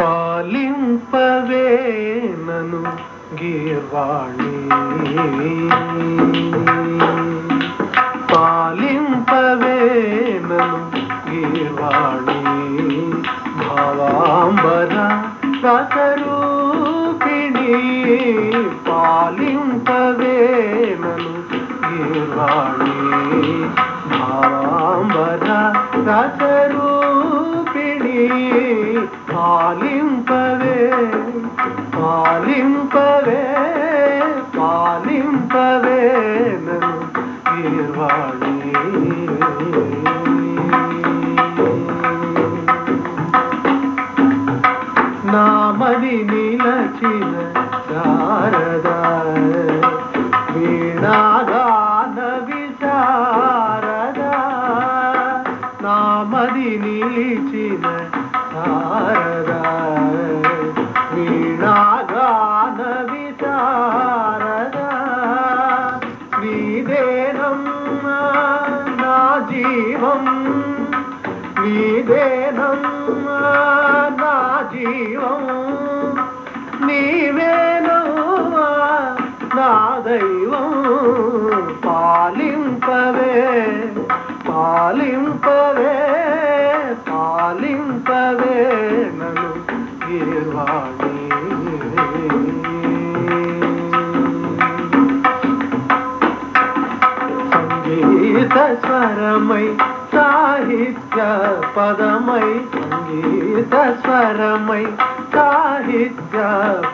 పాలింపవే నను గీర్వాణి. పాలింపవే నను గీర్వాణి. భావాంబర రసరూపిణి పాలింపవే నను గీర్వాణి. భావాంబర రసరూపిణి పాలింపవే పాలింపవే పాలింపవే నన్ను గీర్వాణి నామది నిలచిన శారద వీణాగాన విశారద. నామది నిలిచిన శారద జీవం నీదేనమ్మా నా జీవం. నీవేనమ్మా నా దైవం పాలిం స్వరమై సాహిత్య పదమై సంగీత స్వరమై సాహిత్య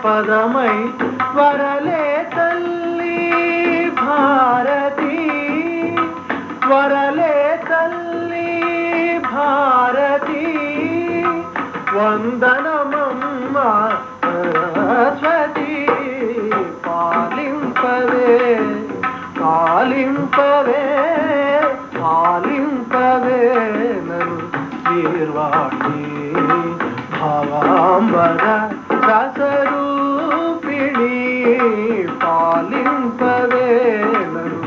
పదమై వరలే తల్లి భారతి వరలే తల్లి భారతి వందనమమ్మ సరస్వతి పాలింపవే. ಪರ ರಸರೂಪಿಣಿ ಪಾಲಿಂಪದೇ ನಾನು